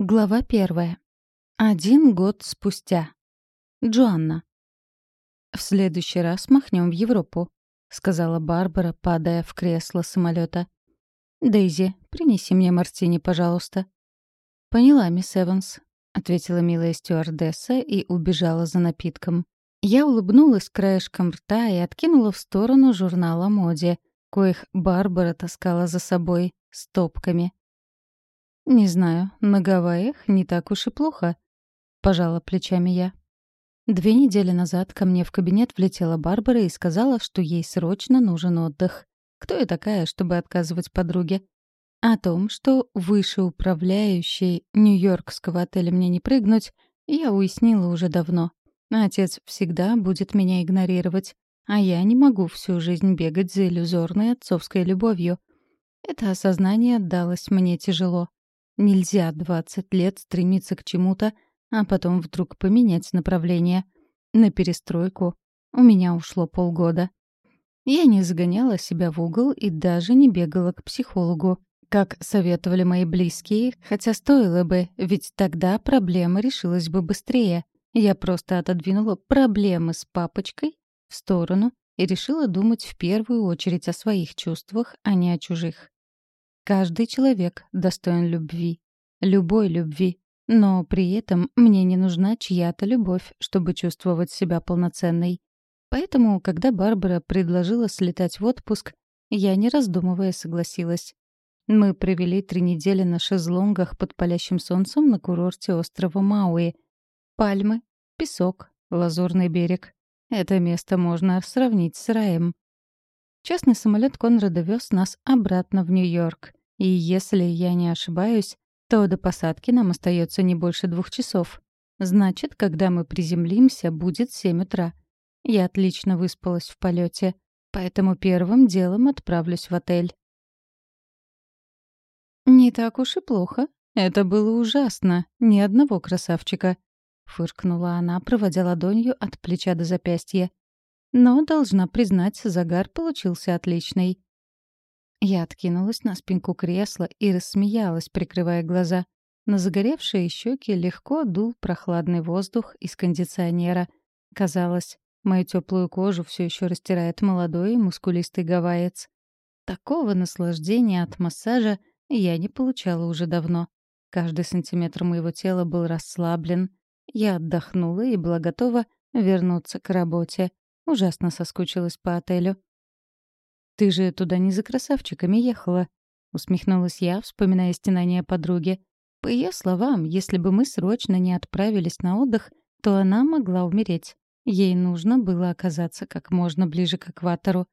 Глава первая. Один год спустя. Джоанна. «В следующий раз махнем в Европу», — сказала Барбара, падая в кресло самолета. «Дейзи, принеси мне мартини, пожалуйста». «Поняла, мисс Эванс», — ответила милая стюардесса и убежала за напитком. Я улыбнулась краешком рта и откинула в сторону журнала о моде, коих Барбара таскала за собой стопками. «Не знаю, на Гавайях не так уж и плохо», — пожала плечами я. Две недели назад ко мне в кабинет влетела Барбара и сказала, что ей срочно нужен отдых. Кто я такая, чтобы отказывать подруге? О том, что выше управляющей Нью-Йоркского отеля мне не прыгнуть, я уяснила уже давно. Отец всегда будет меня игнорировать, а я не могу всю жизнь бегать за иллюзорной отцовской любовью. Это осознание далось мне тяжело. Нельзя 20 лет стремиться к чему-то, а потом вдруг поменять направление. На перестройку у меня ушло полгода. Я не загоняла себя в угол и даже не бегала к психологу, как советовали мои близкие, хотя стоило бы, ведь тогда проблема решилась бы быстрее. Я просто отодвинула проблемы с папочкой в сторону и решила думать в первую очередь о своих чувствах, а не о чужих. Каждый человек достоин любви. Любой любви. Но при этом мне не нужна чья-то любовь, чтобы чувствовать себя полноценной. Поэтому, когда Барбара предложила слетать в отпуск, я, не раздумывая, согласилась. Мы провели три недели на шезлонгах под палящим солнцем на курорте острова Мауи. Пальмы, песок, лазурный берег. Это место можно сравнить с раем. Частный самолет Конрада вез нас обратно в Нью-Йорк. И если я не ошибаюсь, то до посадки нам остается не больше двух часов. Значит, когда мы приземлимся, будет семь утра. Я отлично выспалась в полете, поэтому первым делом отправлюсь в отель. «Не так уж и плохо. Это было ужасно. Ни одного красавчика», — фыркнула она, проводя ладонью от плеча до запястья. «Но, должна признать, загар получился отличный. Я откинулась на спинку кресла и рассмеялась, прикрывая глаза. На загоревшие щеки легко дул прохладный воздух из кондиционера. Казалось, мою теплую кожу все еще растирает молодой и мускулистый гавайец. Такого наслаждения от массажа я не получала уже давно. Каждый сантиметр моего тела был расслаблен. Я отдохнула и была готова вернуться к работе. Ужасно соскучилась по отелю. «Ты же туда не за красавчиками ехала», — усмехнулась я, вспоминая стенания подруги. По ее словам, если бы мы срочно не отправились на отдых, то она могла умереть. Ей нужно было оказаться как можно ближе к экватору.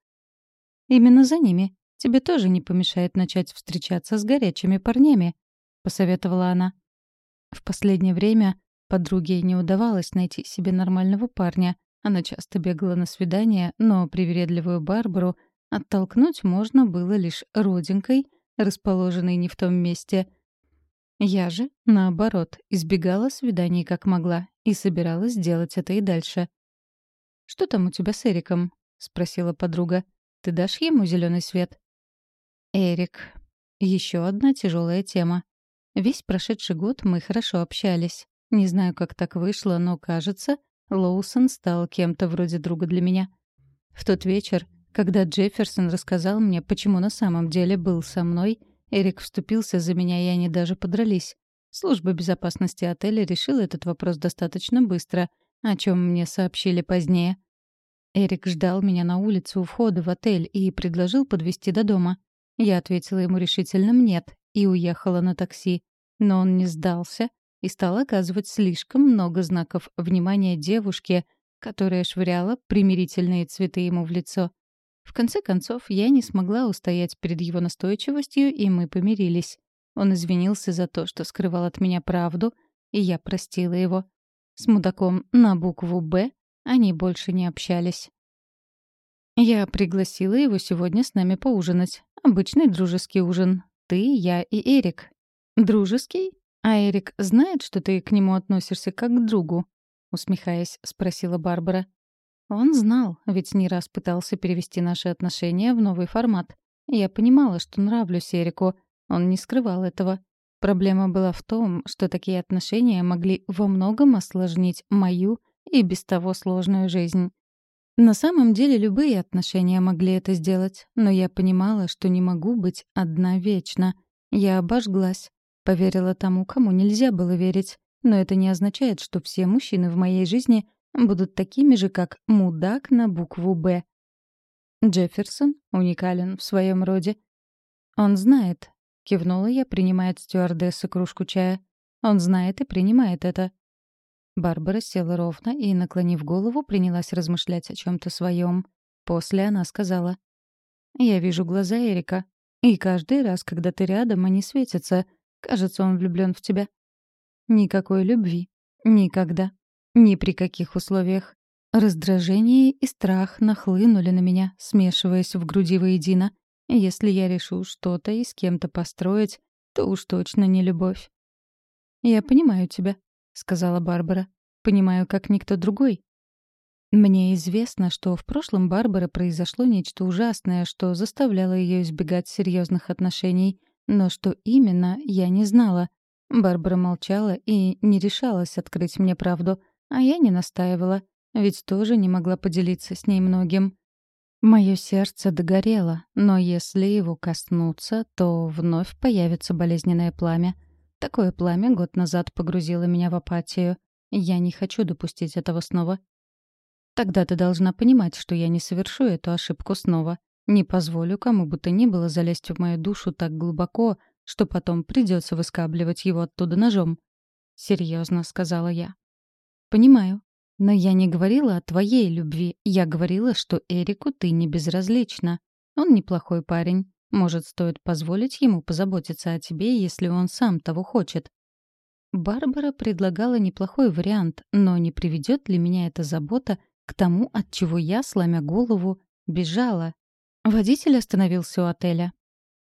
«Именно за ними. Тебе тоже не помешает начать встречаться с горячими парнями», — посоветовала она. В последнее время подруге не удавалось найти себе нормального парня. Она часто бегала на свидания, но привередливую Барбару Оттолкнуть можно было лишь родинкой, расположенной не в том месте. Я же, наоборот, избегала свиданий как могла и собиралась делать это и дальше. «Что там у тебя с Эриком?» — спросила подруга. «Ты дашь ему зеленый свет?» «Эрик. Еще одна тяжелая тема. Весь прошедший год мы хорошо общались. Не знаю, как так вышло, но, кажется, Лоусон стал кем-то вроде друга для меня. В тот вечер когда Джефферсон рассказал мне, почему на самом деле был со мной, Эрик вступился за меня, и они даже подрались. Служба безопасности отеля решила этот вопрос достаточно быстро, о чем мне сообщили позднее. Эрик ждал меня на улице у входа в отель и предложил подвезти до дома. Я ответила ему решительным «нет» и уехала на такси. Но он не сдался и стал оказывать слишком много знаков внимания девушке, которая швыряла примирительные цветы ему в лицо. В конце концов, я не смогла устоять перед его настойчивостью, и мы помирились. Он извинился за то, что скрывал от меня правду, и я простила его. С мудаком на букву «Б» они больше не общались. Я пригласила его сегодня с нами поужинать. Обычный дружеский ужин. Ты, я и Эрик. Дружеский? А Эрик знает, что ты к нему относишься как к другу? Усмехаясь, спросила Барбара. Он знал, ведь не раз пытался перевести наши отношения в новый формат. Я понимала, что нравлюсь Эрику. Он не скрывал этого. Проблема была в том, что такие отношения могли во многом осложнить мою и без того сложную жизнь. На самом деле любые отношения могли это сделать, но я понимала, что не могу быть одна вечно. Я обожглась, поверила тому, кому нельзя было верить. Но это не означает, что все мужчины в моей жизни будут такими же, как мудак на букву «Б». Джефферсон уникален в своем роде. «Он знает», — кивнула я, принимая от стюардессы кружку чая. «Он знает и принимает это». Барбара села ровно и, наклонив голову, принялась размышлять о чем то своем. После она сказала. «Я вижу глаза Эрика. И каждый раз, когда ты рядом, они светятся. Кажется, он влюблен в тебя». «Никакой любви. Никогда. Ни при каких условиях. Раздражение и страх нахлынули на меня, смешиваясь в груди воедино. Если я решу что-то и с кем-то построить, то уж точно не любовь. «Я понимаю тебя», — сказала Барбара. «Понимаю, как никто другой». Мне известно, что в прошлом Барбары произошло нечто ужасное, что заставляло ее избегать серьезных отношений, но что именно, я не знала. Барбара молчала и не решалась открыть мне правду, а я не настаивала, ведь тоже не могла поделиться с ней многим. Мое сердце догорело, но если его коснуться, то вновь появится болезненное пламя — Такое пламя год назад погрузило меня в апатию. Я не хочу допустить этого снова. Тогда ты должна понимать, что я не совершу эту ошибку снова. Не позволю кому бы то ни было залезть в мою душу так глубоко, что потом придется выскабливать его оттуда ножом. Серьезно, сказала я. Понимаю. Но я не говорила о твоей любви. Я говорила, что Эрику ты не безразлична. Он неплохой парень. Может, стоит позволить ему позаботиться о тебе, если он сам того хочет. Барбара предлагала неплохой вариант, но не приведет ли меня эта забота к тому, от чего я, сломя голову, бежала? Водитель остановился у отеля.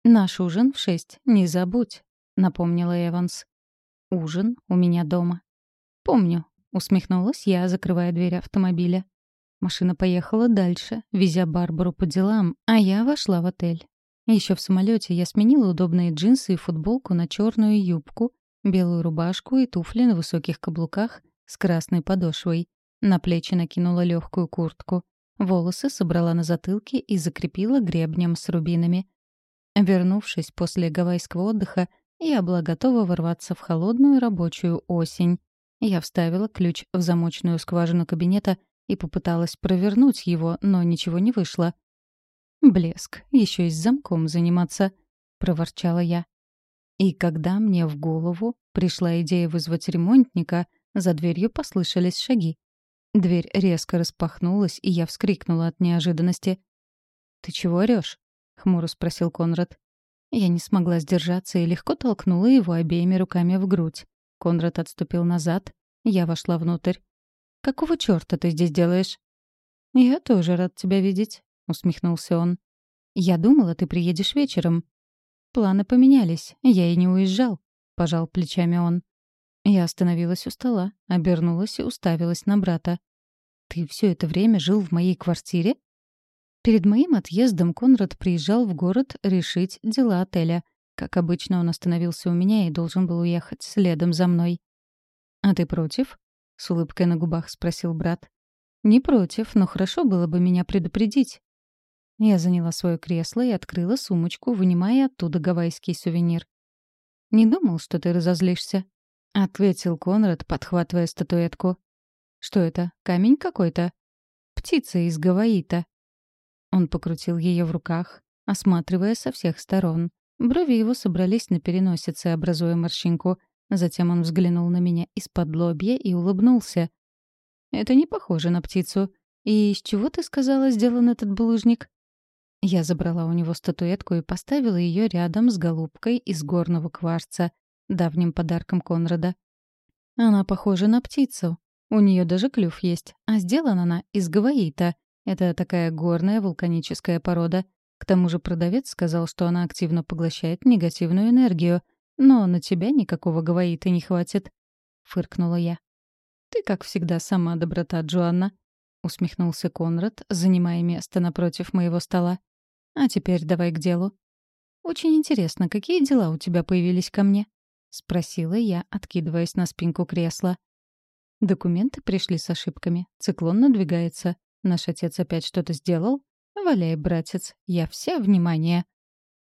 «Наш ужин в шесть, не забудь», — напомнила Эванс. «Ужин у меня дома». «Помню», — усмехнулась я, закрывая дверь автомобиля. Машина поехала дальше, везя Барбару по делам, а я вошла в отель. Еще в самолете я сменила удобные джинсы и футболку на черную юбку, белую рубашку и туфли на высоких каблуках с красной подошвой. На плечи накинула легкую куртку. Волосы собрала на затылке и закрепила гребнем с рубинами. Вернувшись после гавайского отдыха, я была готова ворваться в холодную рабочую осень. Я вставила ключ в замочную скважину кабинета и попыталась провернуть его, но ничего не вышло. «Блеск, еще и с замком заниматься», — проворчала я. И когда мне в голову пришла идея вызвать ремонтника, за дверью послышались шаги. Дверь резко распахнулась, и я вскрикнула от неожиданности. «Ты чего орёшь?» — хмуро спросил Конрад. Я не смогла сдержаться и легко толкнула его обеими руками в грудь. Конрад отступил назад, я вошла внутрь. «Какого чёрта ты здесь делаешь?» «Я тоже рад тебя видеть», усмехнулся он. «Я думала, ты приедешь вечером». «Планы поменялись, я и не уезжал», — пожал плечами он. Я остановилась у стола, обернулась и уставилась на брата. «Ты все это время жил в моей квартире?» Перед моим отъездом Конрад приезжал в город решить дела отеля. Как обычно, он остановился у меня и должен был уехать следом за мной. «А ты против?» — с улыбкой на губах спросил брат. «Не против, но хорошо было бы меня предупредить. Я заняла свое кресло и открыла сумочку, вынимая оттуда гавайский сувенир. «Не думал, что ты разозлишься», — ответил Конрад, подхватывая статуэтку. «Что это, камень какой-то?» «Птица из гаваита». Он покрутил ее в руках, осматривая со всех сторон. Брови его собрались на переносице, образуя морщинку. Затем он взглянул на меня из-под лобья и улыбнулся. «Это не похоже на птицу. И из чего, ты сказала, сделан этот булыжник?» Я забрала у него статуэтку и поставила ее рядом с голубкой из горного кварца, давним подарком Конрада. Она похожа на птицу. У нее даже клюв есть, а сделана она из гаваита. Это такая горная вулканическая порода. К тому же продавец сказал, что она активно поглощает негативную энергию, но на тебя никакого гаваита не хватит. Фыркнула я. «Ты, как всегда, сама доброта, Джоанна», — усмехнулся Конрад, занимая место напротив моего стола. А теперь давай к делу. Очень интересно, какие дела у тебя появились ко мне? — спросила я, откидываясь на спинку кресла. Документы пришли с ошибками. Циклон надвигается. Наш отец опять что-то сделал? Валяй, братец, я все внимание.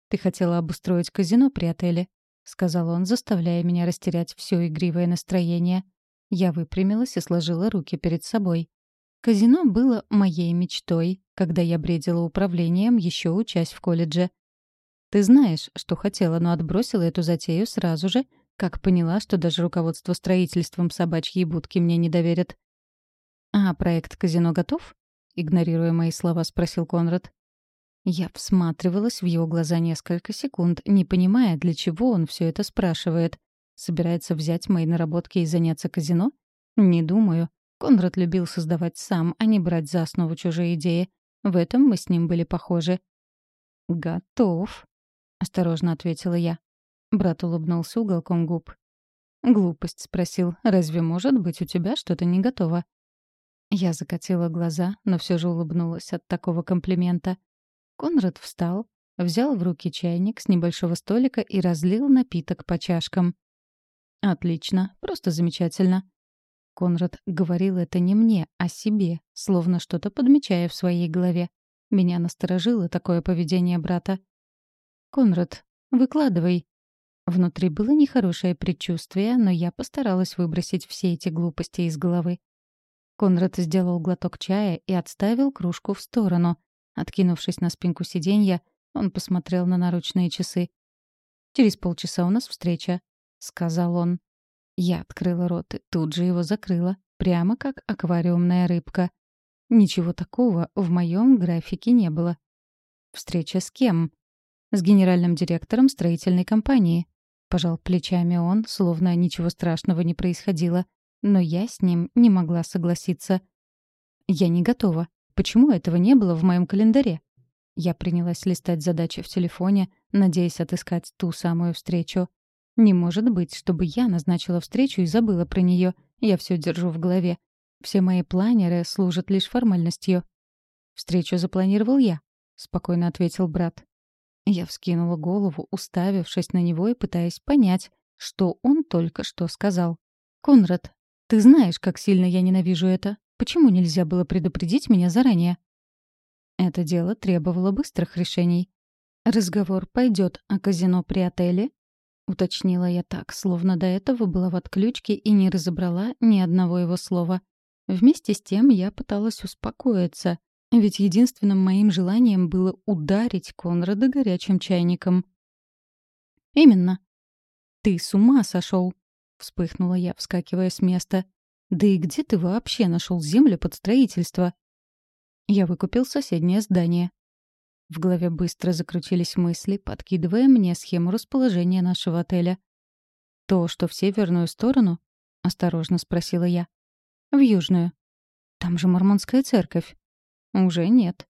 Ты хотела обустроить казино при отеле, — сказал он, заставляя меня растерять все игривое настроение. Я выпрямилась и сложила руки перед собой. Казино было моей мечтой, когда я бредила управлением, еще учась в колледже. Ты знаешь, что хотела, но отбросила эту затею сразу же, как поняла, что даже руководство строительством собачьей будки мне не доверят. «А проект казино готов?» — игнорируя мои слова, спросил Конрад. Я всматривалась в его глаза несколько секунд, не понимая, для чего он все это спрашивает. Собирается взять мои наработки и заняться казино? Не думаю. Конрад любил создавать сам, а не брать за основу чужие идеи. В этом мы с ним были похожи. «Готов», — осторожно ответила я. Брат улыбнулся уголком губ. «Глупость», — спросил. «Разве может быть у тебя что-то не готово?» Я закатила глаза, но все же улыбнулась от такого комплимента. Конрад встал, взял в руки чайник с небольшого столика и разлил напиток по чашкам. «Отлично, просто замечательно». Конрад говорил это не мне, а себе, словно что-то подмечая в своей голове. Меня насторожило такое поведение брата. «Конрад, выкладывай». Внутри было нехорошее предчувствие, но я постаралась выбросить все эти глупости из головы. Конрад сделал глоток чая и отставил кружку в сторону, Откинувшись на спинку сиденья, он посмотрел на наручные часы. «Через полчаса у нас встреча», — сказал он. Я открыла рот и тут же его закрыла, прямо как аквариумная рыбка. Ничего такого в моем графике не было. «Встреча с кем?» «С генеральным директором строительной компании», — пожал плечами он, словно ничего страшного не происходило. Но я с ним не могла согласиться. «Я не готова», Почему этого не было в моем календаре? Я принялась листать задачи в телефоне, надеясь отыскать ту самую встречу. Не может быть, чтобы я назначила встречу и забыла про нее. Я все держу в голове. Все мои планеры служат лишь формальностью. «Встречу запланировал я», — спокойно ответил брат. Я вскинула голову, уставившись на него и пытаясь понять, что он только что сказал. «Конрад, ты знаешь, как сильно я ненавижу это. Почему нельзя было предупредить меня заранее? Это дело требовало быстрых решений. «Разговор пойдет о казино при отеле?» — уточнила я так, словно до этого была в отключке и не разобрала ни одного его слова. Вместе с тем я пыталась успокоиться, ведь единственным моим желанием было ударить Конрада горячим чайником. «Именно». «Ты с ума сошел!» — вспыхнула я, вскакивая с места. Да и где ты вообще нашел землю под строительство? Я выкупил соседнее здание. В голове быстро закрутились мысли, подкидывая мне схему расположения нашего отеля. «То, что в северную сторону?» — осторожно спросила я. «В южную. Там же Мормонская церковь». «Уже нет».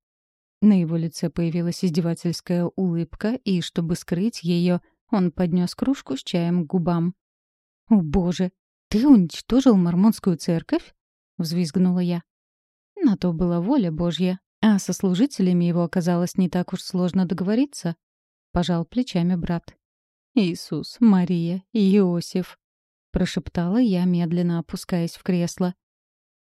На его лице появилась издевательская улыбка, и, чтобы скрыть ее, он поднес кружку с чаем к губам. «О, боже! «Ты уничтожил мормонскую церковь?» — взвизгнула я. На то была воля Божья, а со служителями его оказалось не так уж сложно договориться. Пожал плечами брат. «Иисус, Мария Иосиф», — прошептала я, медленно опускаясь в кресло.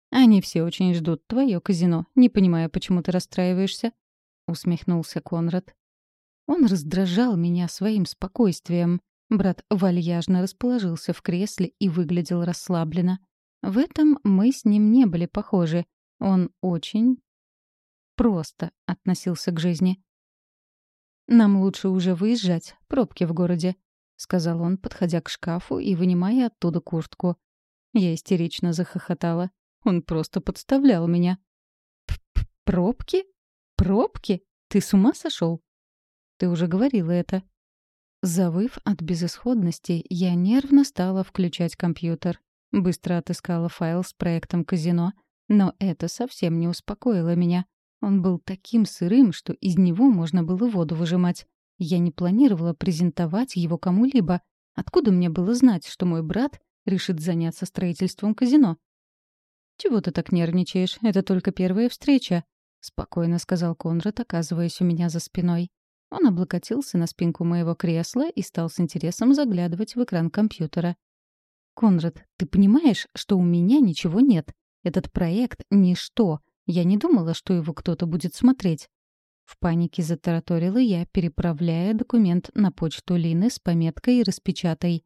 «Они все очень ждут твое казино, не понимая, почему ты расстраиваешься», — усмехнулся Конрад. Он раздражал меня своим спокойствием. Брат вальяжно расположился в кресле и выглядел расслабленно. В этом мы с ним не были похожи. Он очень просто относился к жизни. «Нам лучше уже выезжать, пробки в городе», — сказал он, подходя к шкафу и вынимая оттуда куртку. Я истерично захохотала. Он просто подставлял меня. П -п «Пробки? Пробки? Ты с ума сошел?» «Ты уже говорила это», Завыв от безысходности, я нервно стала включать компьютер. Быстро отыскала файл с проектом казино, но это совсем не успокоило меня. Он был таким сырым, что из него можно было воду выжимать. Я не планировала презентовать его кому-либо. Откуда мне было знать, что мой брат решит заняться строительством казино? «Чего ты так нервничаешь? Это только первая встреча», — спокойно сказал Конрад, оказываясь у меня за спиной. Он облокотился на спинку моего кресла и стал с интересом заглядывать в экран компьютера. «Конрад, ты понимаешь, что у меня ничего нет? Этот проект — ничто. Я не думала, что его кто-то будет смотреть». В панике затараторила я, переправляя документ на почту Лины с пометкой «Распечатай».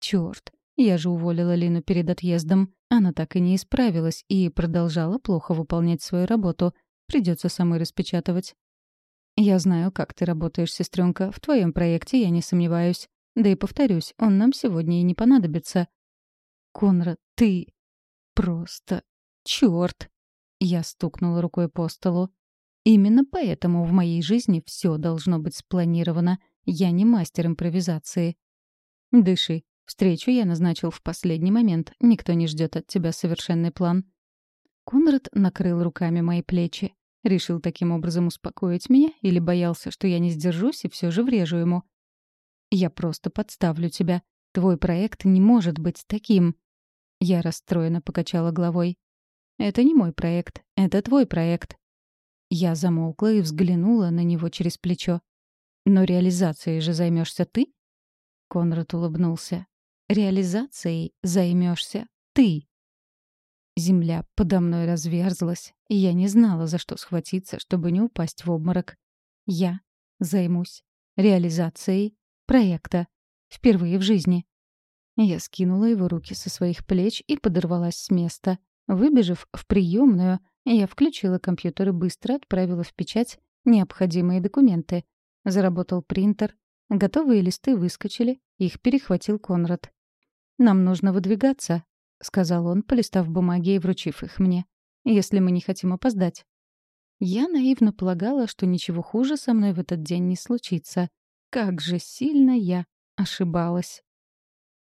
Чёрт, я же уволила Лину перед отъездом. Она так и не исправилась и продолжала плохо выполнять свою работу. Придется самой распечатывать. «Я знаю, как ты работаешь, сестренка. В твоем проекте я не сомневаюсь. Да и повторюсь, он нам сегодня и не понадобится». «Конрад, ты... просто... чёрт!» Я стукнула рукой по столу. «Именно поэтому в моей жизни все должно быть спланировано. Я не мастер импровизации». «Дыши. Встречу я назначил в последний момент. Никто не ждет от тебя совершенный план». Конрад накрыл руками мои плечи. Решил таким образом успокоить меня или боялся, что я не сдержусь и все же врежу ему? «Я просто подставлю тебя. Твой проект не может быть таким». Я расстроенно покачала головой. «Это не мой проект. Это твой проект». Я замолкла и взглянула на него через плечо. «Но реализацией же займешься ты?» Конрад улыбнулся. «Реализацией займешься ты». Земля подо мной разверзлась, и я не знала, за что схватиться, чтобы не упасть в обморок. Я займусь реализацией проекта. Впервые в жизни. Я скинула его руки со своих плеч и подорвалась с места. Выбежав в приемную, я включила компьютер и быстро отправила в печать необходимые документы. Заработал принтер. Готовые листы выскочили, их перехватил Конрад. «Нам нужно выдвигаться», — сказал он, полистав бумаги и вручив их мне. «Если мы не хотим опоздать». Я наивно полагала, что ничего хуже со мной в этот день не случится. Как же сильно я ошибалась.